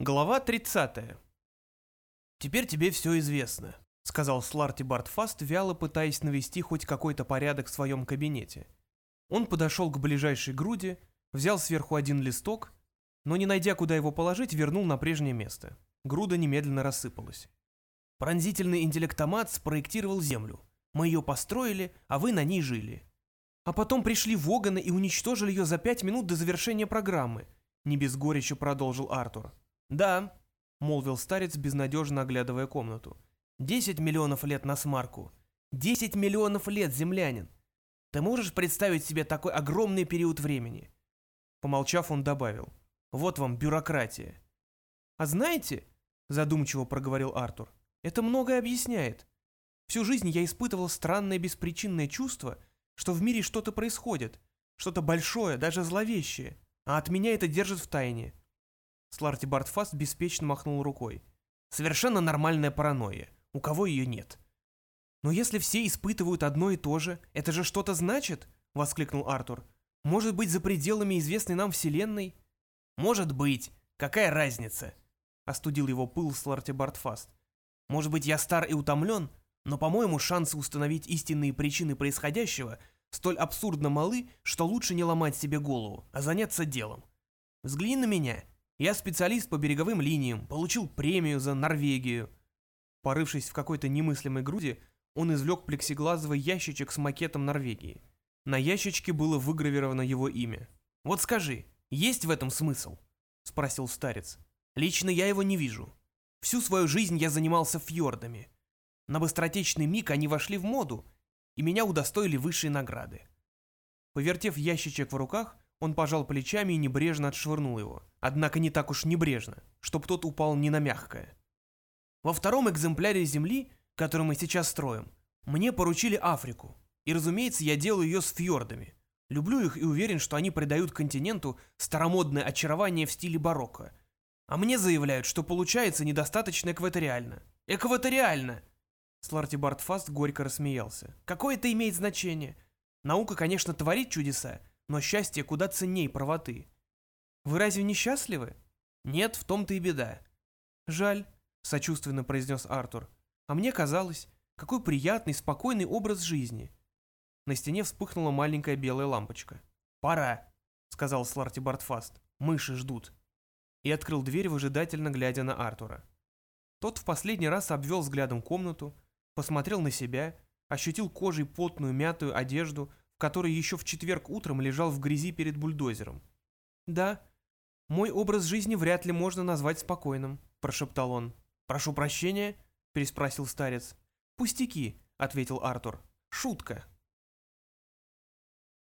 Глава 30. «Теперь тебе все известно», — сказал Сларти Бартфаст, вяло пытаясь навести хоть какой-то порядок в своем кабинете. Он подошел к ближайшей груди, взял сверху один листок, но, не найдя, куда его положить, вернул на прежнее место. Груда немедленно рассыпалась. «Пронзительный интеллектомат спроектировал Землю. Мы ее построили, а вы на ней жили. А потом пришли Воганы и уничтожили ее за пять минут до завершения программы», — не без горечи продолжил Артур. «Да», — молвил старец, безнадежно оглядывая комнату. «Десять миллионов лет на смарку. Десять миллионов лет, землянин. Ты можешь представить себе такой огромный период времени?» Помолчав, он добавил. «Вот вам бюрократия». «А знаете», — задумчиво проговорил Артур, — «это многое объясняет. Всю жизнь я испытывал странное беспричинное чувство, что в мире что-то происходит, что-то большое, даже зловещее, а от меня это держит в тайне. Сларти Бартфаст беспечно махнул рукой. «Совершенно нормальная паранойя. У кого ее нет?» «Но если все испытывают одно и то же, это же что-то значит?» — воскликнул Артур. «Может быть, за пределами известной нам Вселенной?» «Может быть. Какая разница?» — остудил его пыл Сларти Бартфаст. «Может быть, я стар и утомлен, но, по-моему, шансы установить истинные причины происходящего столь абсурдно малы, что лучше не ломать себе голову, а заняться делом. Взгляни на меня. Я специалист по береговым линиям, получил премию за Норвегию. Порывшись в какой-то немыслимой груди, он извлек плексиглазовый ящичек с макетом Норвегии. На ящичке было выгравировано его имя. «Вот скажи, есть в этом смысл?» – спросил старец. «Лично я его не вижу. Всю свою жизнь я занимался фьордами. На быстротечный миг они вошли в моду, и меня удостоили высшей награды». Повертев ящичек в руках, он пожал плечами и небрежно отшвырнул его. Однако не так уж небрежно, чтоб тот упал не на мягкое. Во втором экземпляре Земли, который мы сейчас строим, мне поручили Африку. И, разумеется, я делаю ее с фьордами. Люблю их и уверен, что они придают континенту старомодное очарование в стиле барокко. А мне заявляют, что получается недостаточно экваториально. Экваториально! Сларти Бартфаст горько рассмеялся. Какое это имеет значение? Наука, конечно, творит чудеса, но счастье куда ценней правоты. Вы разве не счастливы? Нет, в том-то и беда. Жаль, сочувственно произнес Артур. А мне казалось, какой приятный, спокойный образ жизни. На стене вспыхнула маленькая белая лампочка. «Пора», — сказал Сларти Бартфаст. «Мыши ждут». И открыл дверь, выжидательно глядя на Артура. Тот в последний раз обвел взглядом комнату, посмотрел на себя, ощутил кожей потную мятую одежду, который еще в четверг утром лежал в грязи перед бульдозером. «Да, мой образ жизни вряд ли можно назвать спокойным», – прошептал он. «Прошу прощения?» – переспросил старец. «Пустяки», – ответил Артур. «Шутка».